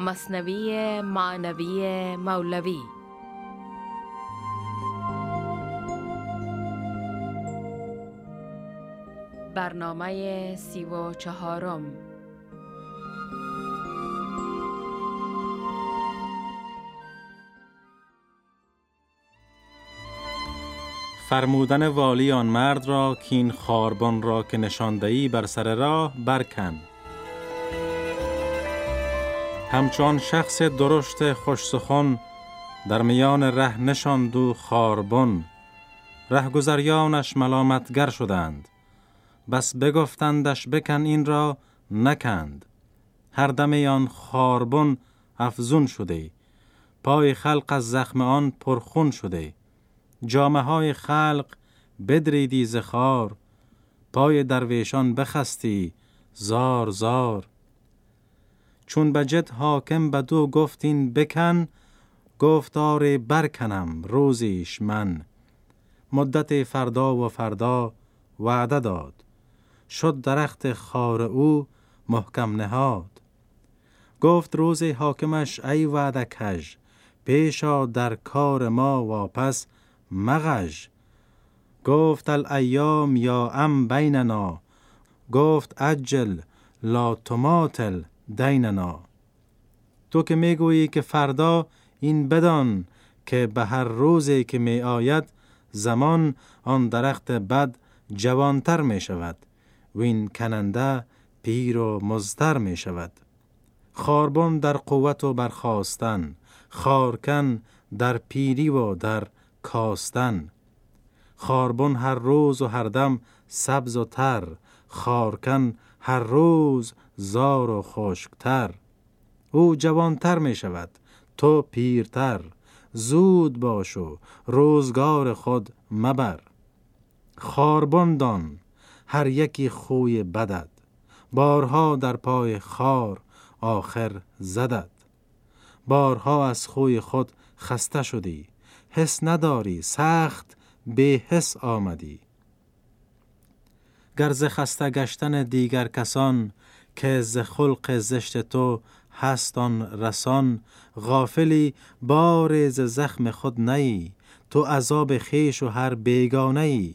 مصنوی معنوی مولوی. برنامه سی و چهارم. فرمودن والی آن مرد را که این خاربان را که نشاندهی بر سر راه برکن. همچون شخص درشت خوش سخن در میان ره نشاند و خاربن. رهگذریانش ملامتگر شدند. بس بگفتندش بکن این را نکند. هر آن خاربن افزون شده. پای خلق از زخم آن پرخون شده. جامعه های خلق بدریدی زخار پای درویشان بخستی زار زار. چون بجد حاکم بدو گفتین بکن گفتار برکنم روزیش من. مدت فردا و فردا وعده داد. شد درخت خار او محکم نهاد. گفت روز حاکمش ای وعده کژ پیشا در کار ما واپس مغج گفت الایام یا ام بیننا؟ گفت اجل لا تماتل دیننا. تو که می‌گویی که فردا این بدان که به هر روزی که می آید زمان آن درخت بد جوانتر می شود و این کننده پیر و مزتر می شود خاربان در قوت و برخواستن خارکن در پیری و در کاستن. خاربن هر روز و هر دم سبز و تر خارکن هر روز زار و خشکتر. او جوانتر می شود تو پیرتر. زود باش و روزگار خود مبر. خاربن دان هر یکی خوی بدد. بارها در پای خار آخر زدد. بارها از خوی خود خسته شدی. حس نداری سخت به حس آمدی گرز خسته گشتن دیگر کسان که ز خلق زشت تو هستان رسان غافلی بار ز زخم خود نی تو عذاب خیش و هر بیگانه ای.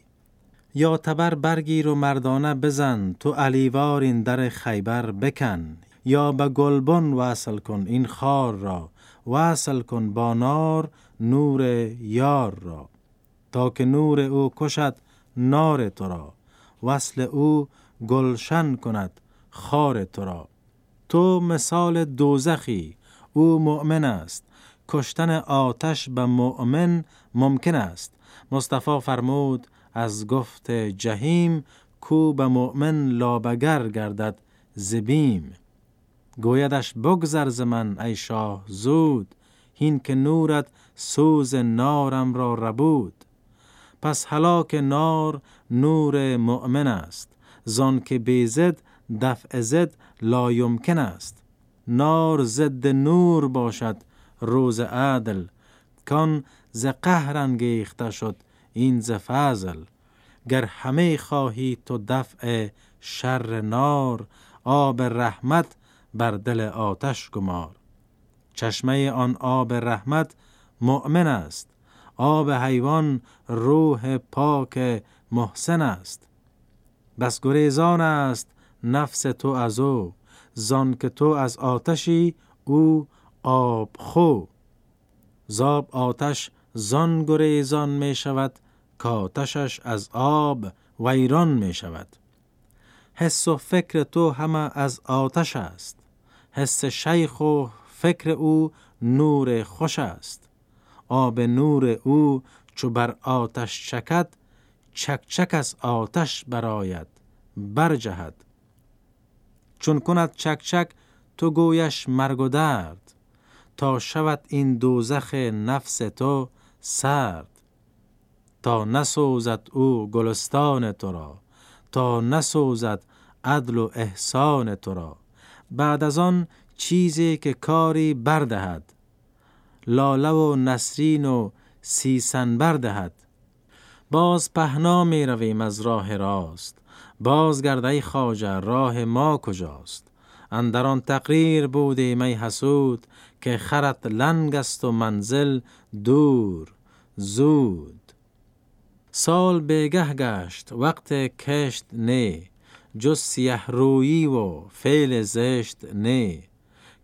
یا تبر برگیر و مردانه بزن تو علیوار این در خیبر بکن. یا به گلبن وصل کن این خار را وصل کن با نار نور یار را. تا که نور او کشد نار تو را وصل او گلشن کند خار تو را. تو مثال دوزخی او مؤمن است. کشتن آتش به مؤمن ممکن است. مصطفی فرمود از گفت جهیم کو به مؤمن لابگر گردد زبیم. گویدش بگذر ز من ای شاه زود هین که نورت سوز نارم را ربود. پس هلاک نار نور مؤمن است. زان که بیزد دفع زد لا یمکن است. نار ضد نور باشد روز عدل. کان ز قهر انگیخته شد این ز فضل. گر همه خواهی تو دفع شر نار آب رحمت بر دل آتش گمار. چشمه آن آب رحمت مؤمن است. آب حیوان روح پاک محسن است. بس گریزان است نفس تو از او زان که تو از آتشی او آب خو. زاب آتش زان گریزان می شود کاتشش از آب ویران می شود. حس و فکر تو همه از آتش است. حس شیخ و فکر او نور خوش است. آب نور او چو بر آتش چکد چک چک از آتش براید برجهد. چون کند چک چک تو گویش مرگ و درد تا شود این دوزخ نفس تو سرد. تا نسوزد او گلستان تو را تا نسوزد عدل و احسان تو را. بعد از آن چیزی که کاری بردهد لاله و نسرین و سیسن بردهد. باز پهنا می رویم از راه راست. باز گرده خواجه راه ما کجاست؟ اندر آن تقریر بودی می حسود که خرت لنگ است و منزل دور زود. سال بگه گشت وقت کشت نه جز سیه و فعل زشت نه.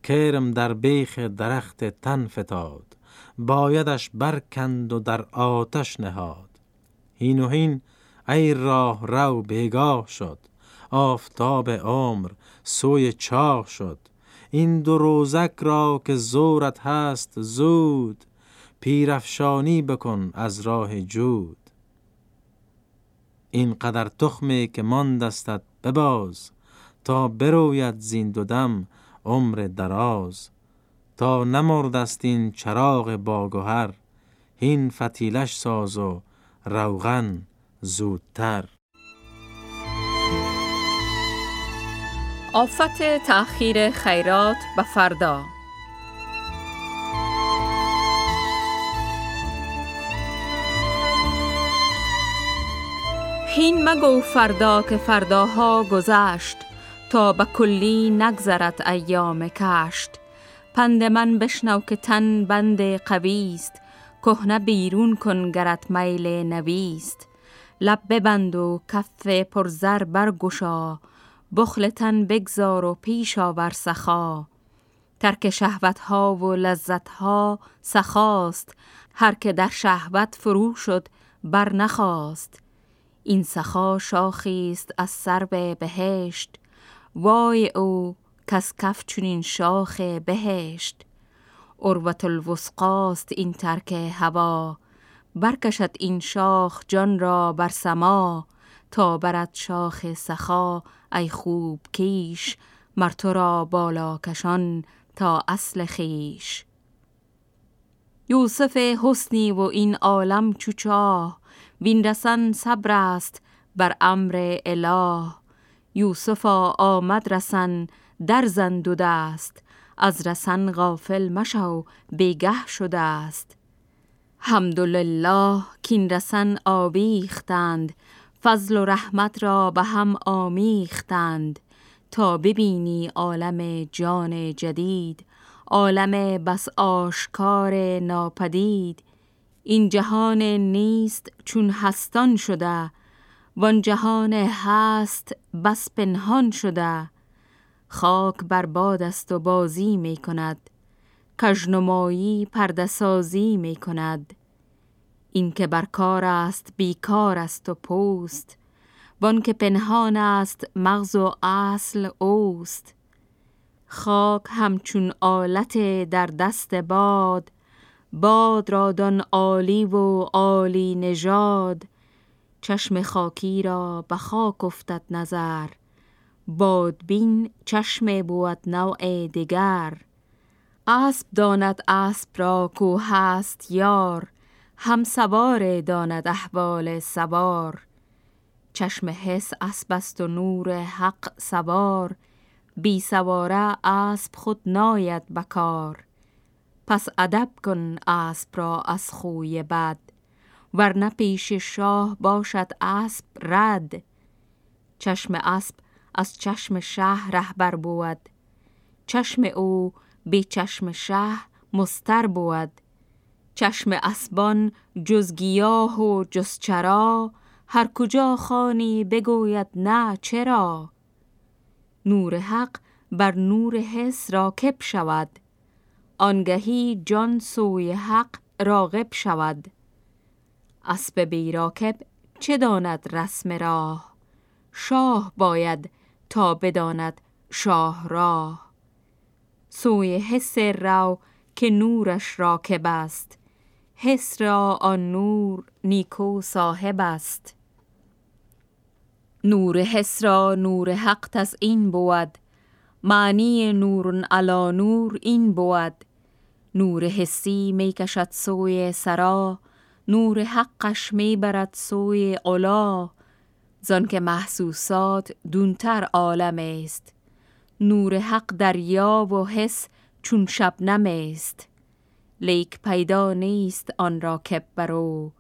کرم در بیخ درخت تن فتاد بایدش برکند و در آتش نهاد. هین و هین ای راه رو بگاه شد. آفتاب عمر سوی چاه شد. این دو روزک را که زورت هست زود پیرفشانی بکن از راه جود. این قدر تخمه که ماندستت بباز تا بروید زین دو دم عمر دراز. تا نمردست این چراغ باگوهر هین فتیلش ساز و روغن. زودتر. آفت تأخیر خیرات به فردا. هین مگو فردا که فرداها گذشت تا به کلی نگذرت ایام کشت. پند من بشنو که تن بند قویست کهنه بیرون کن گرت میل نویست لب ببند و کف پرزر برگشا. بخل تن بگذار و پیش آور سخا. ترک شهوت ها و لذت ها سخاست. هر که در شهوت فرو شد بر نخواست. این سخا شاخیست از سر به بهشت. وای او کس کف چونین شاخ بهشت. اروت الوسقاست این ترک هوا. برکشد این شاخ جان را بر سما تا برد شاخ سخا ای خوب کیش مرتو را بالا کشان تا اصل خیش یوسف حسنی و این عالم چوچاه وین رسن صبر است بر امر اله. یوسف آمد رسن در زن دو دست از رسن غافل مشو بگه شده است. حمدلله کین رسن آویختند فضل و رحمت را به هم آمیختند. تا ببینی عالم جان جدید عالم بس آشکار ناپدید. این جهان نیست چون هستان شده وان جهان هست بس پنهان شده. خاک بر باد است و بازی می کند کژنمایی پردسازی می کند این که بر کار است بیکار است و پوست. وان که پنهان است مغز و اصل اوست. خاک همچون آلت در دست باد باد را دان عالی و عالی نژاد. چشم خاکی را به خاک افتد نظر بادبین چشم بود نوع دیگر. اسب داند اسب را کو هست یار هم سوار داند احوال سوار. چشم حس اسب است و نور حق سوار بی سواره اسب خود ناید بکار. پس ادب کن اسب را از خوی بد ورنه پیش شاه باشد اسب رد. چشم اسب از چشم شه رهبر بود چشم او بی چشم شه مستر بود. چشم اسبان جز گیاه و جز چرا هر کجا خانی بگوید نه چرا. نور حق بر نور حس راکب شود. آنگهی جان سوی حق راغب شود. اسب بی راکب چه داند رسم راه؟ شاه باید تا بداند شاه راه. سوی حس رو که نورش راکب است حس را آن نور نیکو صاحب است. نور حس را نور حق این بود. معنی نور علا نور این بود. نور حسی می کشد سوی سرا نور حقش می برد سوی علا. زان که محسوسات دونتر عالم است. نور حق دریا و حس چون شبنم است لیک پیدا نیست آن را کب برو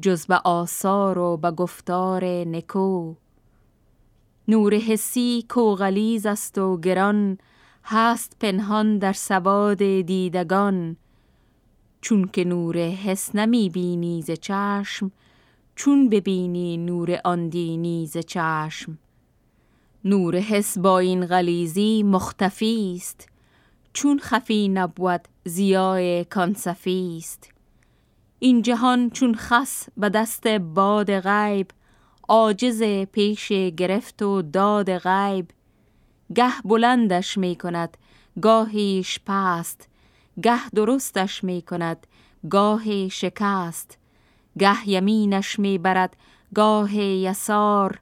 جز به آثار و به گفتار نکو. نور حسی کوغلیز است و گران هست پنهان در سواد دیدگان. چون که نور حس نمی بینی ز چشم چون ببینی نور آن دینی ز چشم. نور حس با این غلیزی مختفی است چون خفی نبود زیای کانصفی است. این جهان چون خس به دست باد غیب عاجز پیش گرفت و داد غیب. گه بلندش می کند گاهیش پست. گه درستش می کند گاه شکست. گه یمینش می برد گاه یسار.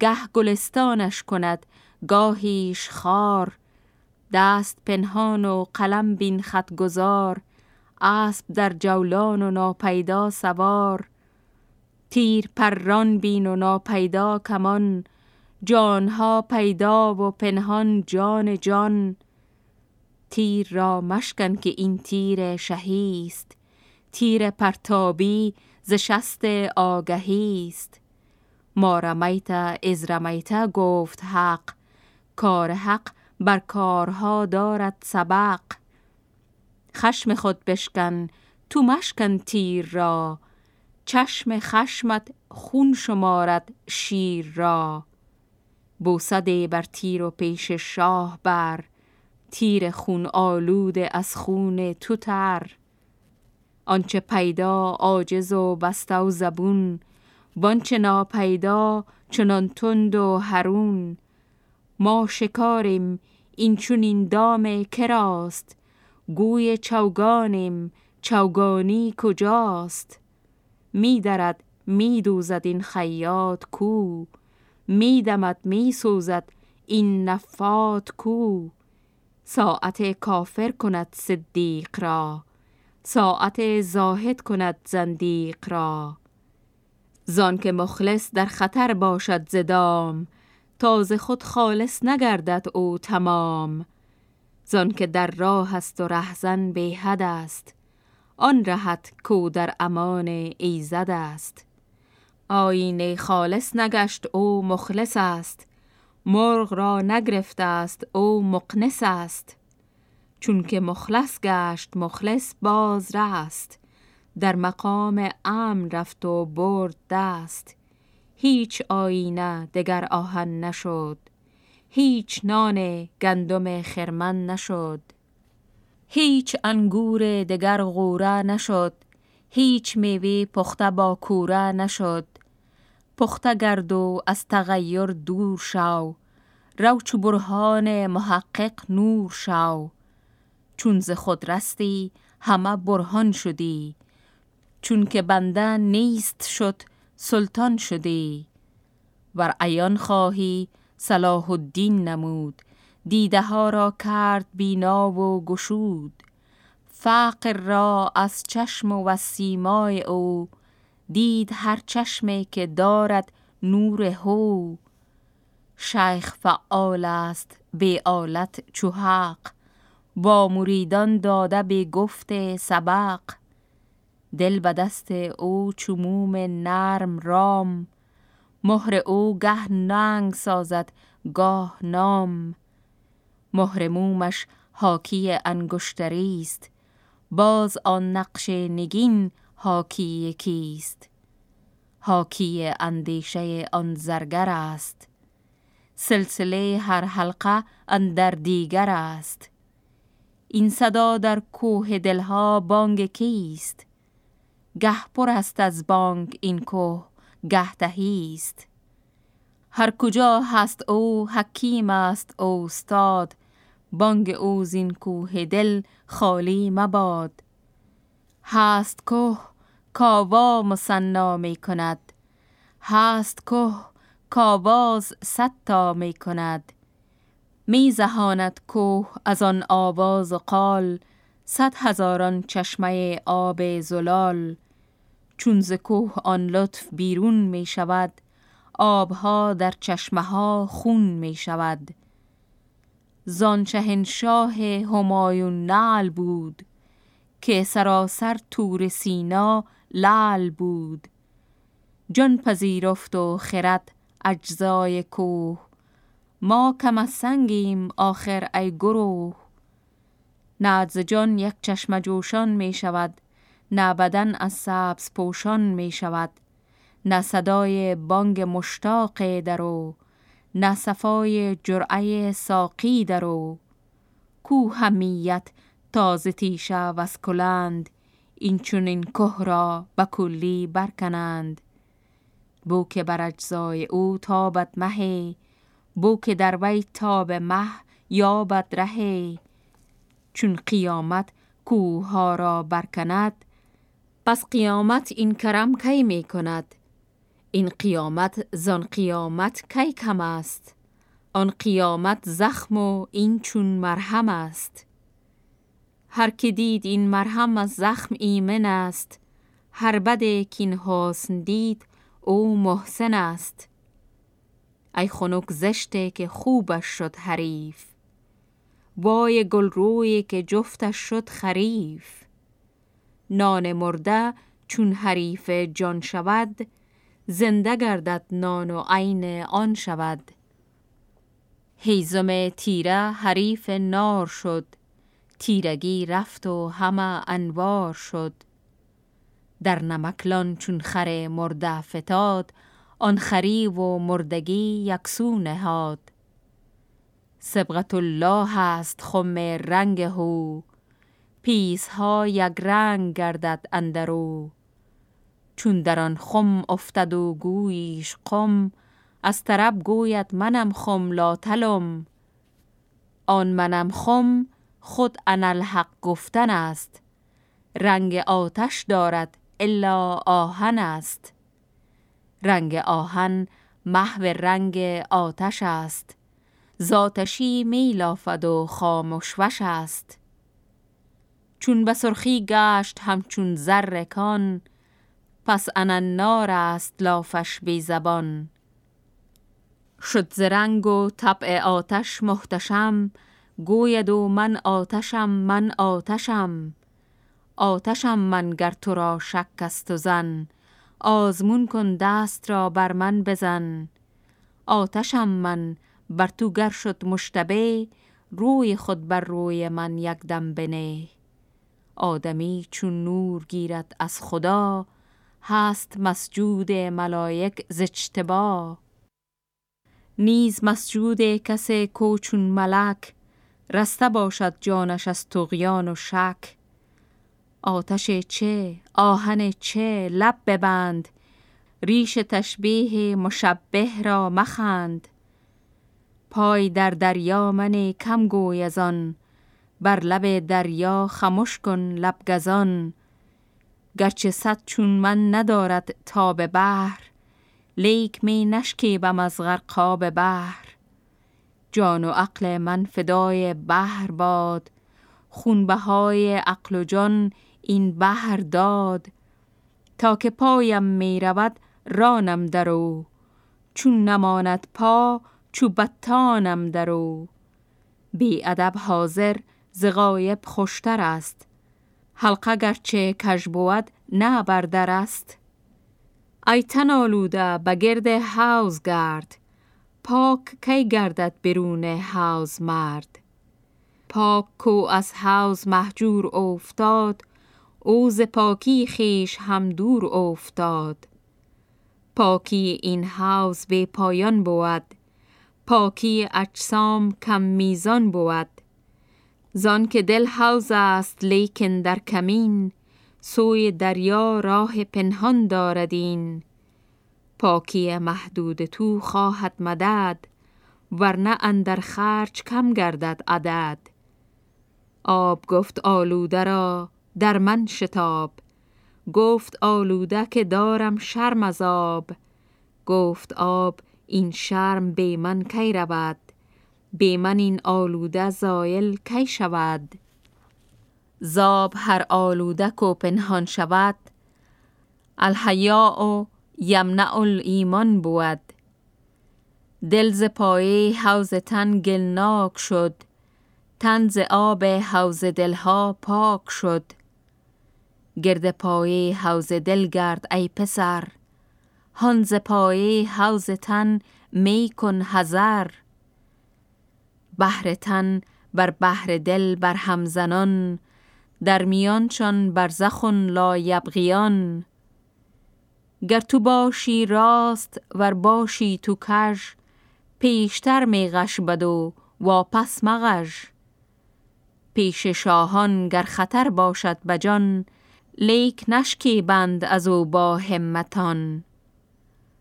گه گلستانش کند گاهیش خار. دست پنهان و قلم بین خط گذار اسب در جولان و ناپیدا سوار. تیر پران بین و ناپیدا کمان جانها پیدا و پنهان جان جان. تیر را مشکن که این تیر شهیست تیر پرتابی ز شست آگهیست ما رمیت از رمیت گفت حق. کار حق بر کارها دارد سبق. خشم خود بشکن تو مشکن تیر را. چشم خشمت خون شمارد شیر را. بوسده بر تیر و پیش شاه بر. تیر خون آلوده از خون تو تر. آنچه پیدا عاجز و بسته و زبون وانچه ناپیدا چنان تند و هرون ما شکاریم این چون این دام کراست. گوی چوگانیم چوگانی کجاست. می درد می دوزد این خیاط کو. می دمد می سوزد این نفات کو. ساعت کافر کند صدیق را. ساعت زاهد کند زندیق را. زان که مخلص در خطر باشد زدام تازه خود خالص نگردد او تمام. زان که در راه است و رهزن به حد است آن رهت کو در امان ایزد است. آینه خالص نگشت او مخلص است مرغ را نگرفته است او مقنس است. چون که مخلص گشت مخلص باز رست در مقام امن رفت و برد دست. هیچ آینه دگر آهن نشد. هیچ نان گندم خرمن نشد. هیچ انگور دگر غوره نشد. هیچ میوه پخته با کوره نشد. پخته گرد و از تغییر دور شو رو چو برهان محقق نور شو چون ز خود رستی همه برهان شدی. چون که بنده نیست شد سلطان شدی ور عیان خواهی صلاح الدین نمود. دیده ها را کرد بینا و گشود. فقر را از چشم و سیمای او. دید هر چشمه که دارد نور هو. شیخ فعال است به آلت چو حق. با مریدان داده به گفت سبق. دل به دست او چموم نرم رام مهر او گه ننگ سازد گاه نام. مهر مومش حاکی انگشتری است باز آن نقش نگین حاکی کیست حاکی اندیشه آن زرگر است سلسله هر حلقه اندر دیگر است. این صدا در کوه دلها بانگ کیست گه پر است از بانگ این کوه گه است. هر کجا هست او حکیم است او استاد بانگ او زین کوه دل خالی مباد. هست کوه کاوا مصنا می کند هست کوه کاواز ستا می کند. می زهاند کوه از آن آواز قال صد هزاران چشمه آب زلال. چون ز کوه آن لطف بیرون می شود آبها در چشمه ها خون می شود. زان شهنشاه همایون نال بود که سراسر تور سینا لال بود. جان پذیرفت و خرد اجزای کوه. ما کم سنگیم آخر ای گروه. نه از جان یک چشم جوشان می شود. نه بدن از سبز پوشان می شود. نه صدای بانگ مشتاق درو نه صفای جرعه ساقی درو کو همیت تازه تیشه و کلند این که را به کلی برکنند. بو که بر اجزای او تابد مهی بو که در وی تاب مه یابد رهی چون قیامت کوه را برکند پس قیامت این کرم کی می کند؟ این قیامت زان قیامت کی کم است؟ آن قیامت زخم و این چون مرهم است. هر که دید این مرهم از زخم ایمن است هر بده کین حسن دید او محسن است. ای خنک زشته که خوبش شد حریف وای گل روی که جفتش شد خریف. نان مرده چون حریف جان شود زنده گردد نان و عین آن شود. هیزم تیره حریف نار شد تیرگی رفت و همه انوار شد. در نمکلان چون خر مرده فتاد آن خری و مردگی یکسو نهاد. سبغت الله است خم رنگ هو پیس ها یک رنگ گردد اندرو چون در آن خم افتد و گویش قم از طرب گوید منم خم لا تلم. آن منم خم خود انالحق گفتن است. رنگ آتش دارد الا آهن است. رنگ آهن محو رنگ آتش است. زاتشی میلافد و خاموشوش است. چون به سرخی گشت همچون زرکان پس اننار است لافش بی زبان. شد زرنگ و طبع آتش محتشم گوید و من آتشم من آتشم. آتشم من گر تو را شک است و زن آزمون کن دست را بر من بزن. آتشم من بر تو گر شد مشتبه روی خود بر روی من یک دم بنه. آدمی چون نور گیرد از خدا هست مسجود ملائک ز اجتبا نیز مسجود کسی کو چون ملک رسته باشد جانش از تغیان و شک. آتش چه آهن چه لب ببند ریش تشبیه مشبه را مخند. پای در دریا من کم گوی از آن بر لب دریا خموش کن لب گزان. گرچه صد چون من ندارد تاب بحر لیک می نشکیبم از غرقاب بحر. جان و عقل من فدای بحر باد خونبهای عقل و جان این بحر داد. تا که پایم می رود رانم درو چون نماند پا چو بتانم درو بی ادب حاضر ز غایب خوشتر است. حلقه گرچه کژ بود نه بردر است. ای تن آلوده بگرد حوز گرد. پاک کی گردد برون حوز مرد؟ پاک کو از حوز محجور افتاد او ز پاکی خیش هم دور افتاد پاکی این حوز به پایان بود پاکی اجسام کم میزان بود. زان که دل حوز است لیکن در کمین سوی دریا راه پنهان داردین. پاکی محدود تو خواهد مدد ورنه اندر خرچ کم گردد عدد. آب گفت آلوده را در من شتاب. گفت آلوده که دارم شرم از آب. گفت آب این شرم به من کی رود؟ به من این آلوده زایل کی شود؟ زاب هر آلوده کو پنهان شود. الحیاء یمنع ایمان بود. دل ز پایه حوز تن گلناک شد. تن ز آب حوز دلها پاک شد. گرد پایه حوز دل گرد ای پسر. هان ز پایه حوز تن می کن حذر. بهر تن بر بهر دل بر همزنان در میانشان برزخون لا یبغیان گر تو باشی راست ور باشی تو کش پیشتر میغش بد و واپس مغش پیش شاهان گر خطر باشد بجان لیک نشکی بند از او با همتان.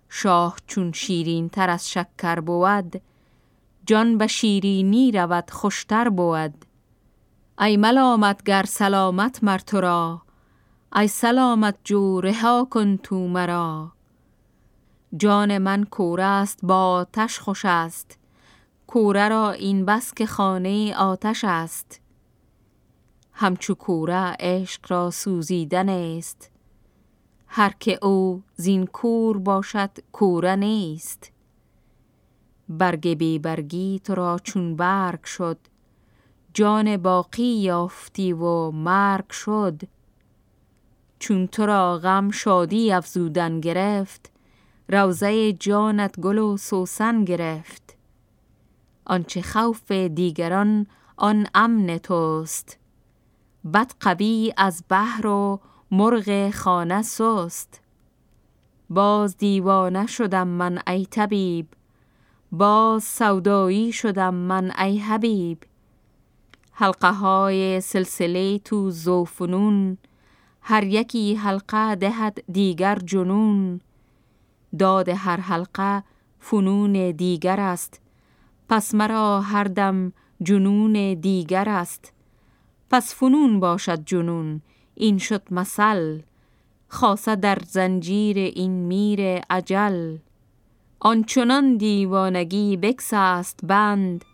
شاه چون شیرین تر از شکر بود جان به شیرینی رود خوشتر بود. ای ملامت گر سلامت مر تو را ای سلامت جو رها کن تو مرا. جان من کوره است با آتش خوش است. کوره را این بس که خانه آتش است. همچو کوره عشق را سوزیدن است. هر که او زین کور باشد کوره نیست. برگ بی برگی تو را چون برگ شد. جان باقی یافتی و مرگ شد. چون تو را غم شادی افزودن گرفت روزه جانت گل و سوسن گرفت. آنچه خوف دیگران آن امن توست. بد قوی از بحر و مرغ خانه سست. باز دیوانه شدم من ای طبیب باز سودایی شدم من ای حبیب. حلقه های سلسله تو زوفنون هر یکی حلقه دهد دیگر جنون. داد هر حلقه فنون دیگر است پس مرا هر دم جنون دیگر است. پس فنون باشد جنون این شد مثل خاصه در زنجیر این میر عجل آنچنان دیوانگی بکس است بند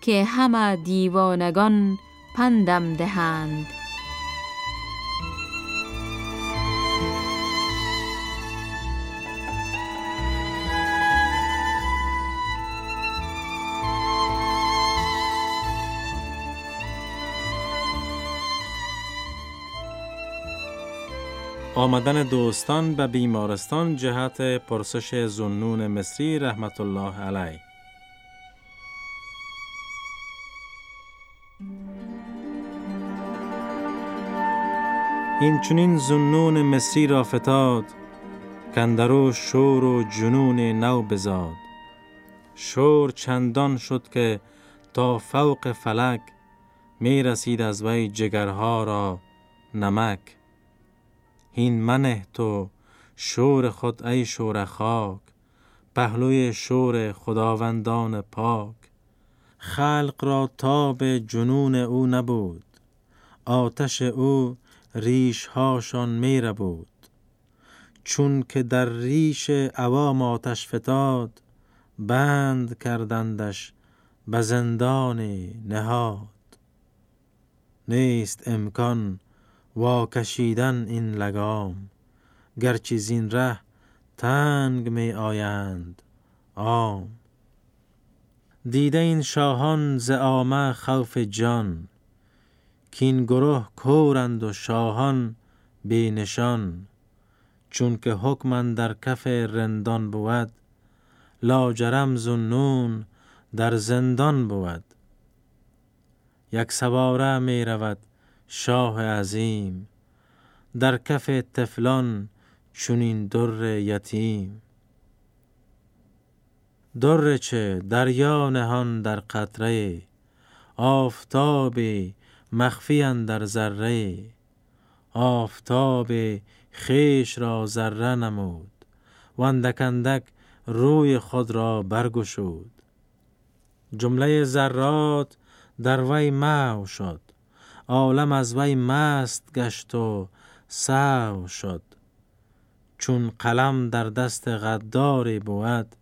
که همه دیوانگان پندم دهند. آمدن دوستان به بیمارستان جهت پرسش زنون مصری رحمت الله علیه. این چنین زنون مصری را فتاد کندرو شور و جنون نو بزاد. شور چندان شد که تا فوق فلک می رسید از وی جگرها را نمک. هین منه تو شور خود ای شور خاک پهلوی شور خداوندان پاک. خلق را تاب جنون او نبود آتش او ریش هاشان می بود چون که در ریش عوام آتش فتاد بند کردندش به زندان نهاد. نیست امکان وا کشیدن این لگام گرچه زین ره تنگ می آیند. آم دیده این شاهان ز آمه خوف جان کین گروه کورند و شاهان بی نشان. چون که حکمن در کف رندان بود لاجرم زنون در زندان بود. یک سواره می رود شاه عظیم در کف تفلان چونین در یتیم. در چه دریا نهان در قطره آفتاب مخفی در ذره. آفتاب خیش را ذره نمود و اندک روی خود را برگشود. جمله ذرات در وی مو شد. عالم از وی مست گشت و سو شد. چون قلم در دست غداری بود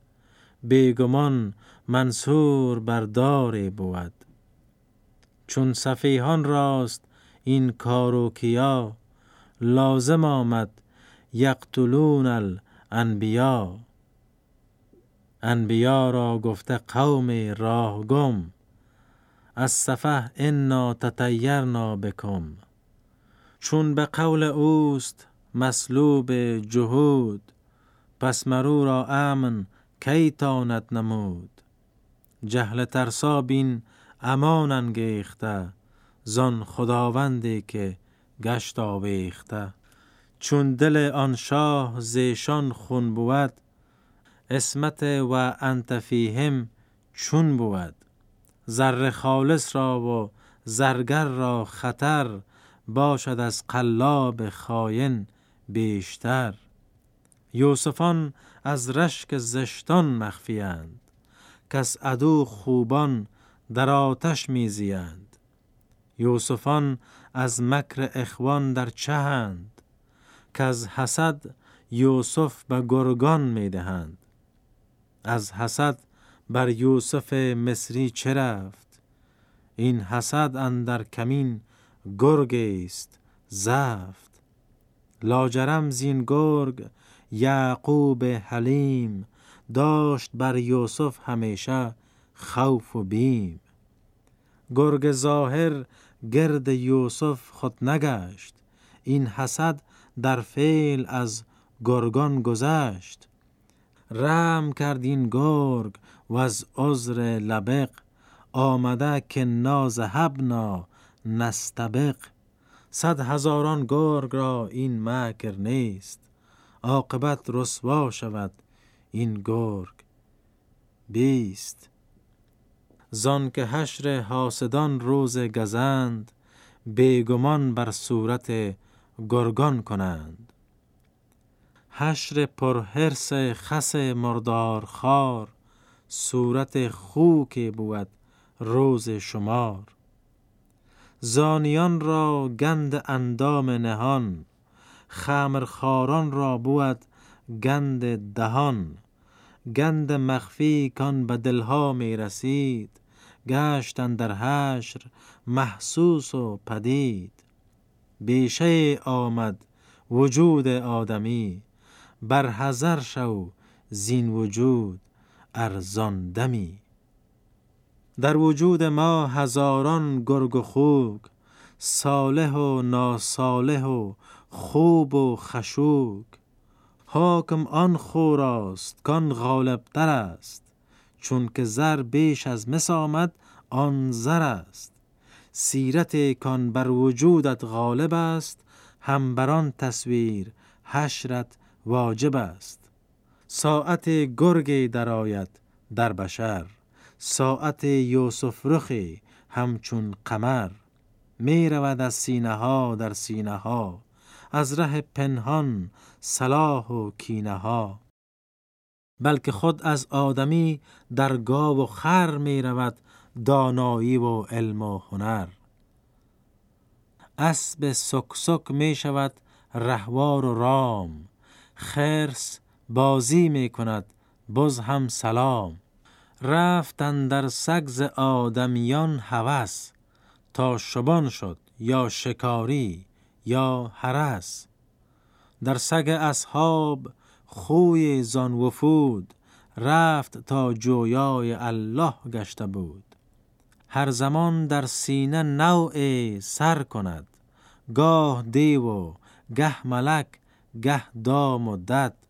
بیگمان منصور برداری بود. چون صفیحان راست این کارو کیا لازم آمد یقتلون الانبیا. انبیا را گفته قوم راه گم از صفه انا تطیرنا بکم. چون به قول اوست مسلوب جهود پس مرو را امن کی تاند نمود. جهل ترسا بین امان انگیخته زان خداوندی که گشت آویخته. چون دل آن شاه زیشان خون بود اسمت و انتفیهم چون بود. زر خالص را و زرگر را خطر باشد از قلاب خاین بیشتر. یوسفان از رشک زشتان مخفیند کس ادو خوبان در آتش میزیند یوسفان از مکر اخوان در چهند که از حسد یوسف به گرگان می‌دهند. از حسد بر یوسف مصری چه رفت؟ این حسد اندر کمین گرگ است زفت. لاجرم زین گرگ یعقوب حلیم داشت بر یوسف همیشه خوف و بیم. گرگ ظاهر گرد یوسف خود نگشت این حسد در فعل از گرگان گذشت. رم کرد این گرگ و از عذر لبق آمده که نازهبنا نستبق. صد هزاران گرگ را این مکر نیست. عاقبت رسوا شود این گرگ. بیست زان که حشر حاسدان روز گزند بیگمان بر صورت گرگان کنند. حشر پرهرس خس مردار خار صورت خوک بود روز شمار. زانیان را گند اندام نهان خمرخاران را بود گند دهان. گند مخفی کان به دلها می رسید گشتن در حشر محسوس و پدید. بیشه آمد وجود آدمی بر حذر شو زین وجود. ارزان دمی. در وجود ما هزاران گرگ و خوک صالح و ناصالح و خوب و خشوک حاکم آن خور است کان غالب تر است چون که زر بیش از مس آمد آن زر است. سیرت کان بر وجودت غالب است هم بر تصویر حشرت واجب است. ساعت گرگ درآید در بشر ساعت یوسف رخی همچون قمر. می رود از سینه ها در سینه ها از ره پنهان صلاح و کینه ها. بلکه خود از آدمی در گاو و خر می رود دانایی و علم و هنر. اسب سک می شود رهوار و رام خرس بازی می کند بز هم سلام. رفتن در سگز آدمیان هوس تا شبان شد یا شکاری یا حرس. در سگ اصحاب خوی زان وفود رفت تا جویای الله گشته بود. هر زمان در سینه نوع سر کند گاه دیو و گه ملک گه دام و دد.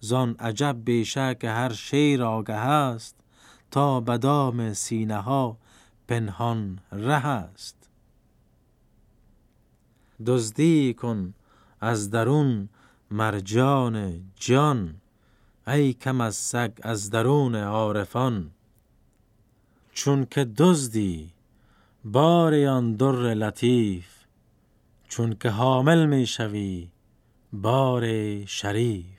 زان عجب بیشه که هر شیر آگه است تا بدام سینه ها پنهان ره است. دزدی کن از درون مرجان جان ای کم از سگ از درون عارفان. چون که دزدی باریان در لطیف چون که حامل می شوی بار شریف.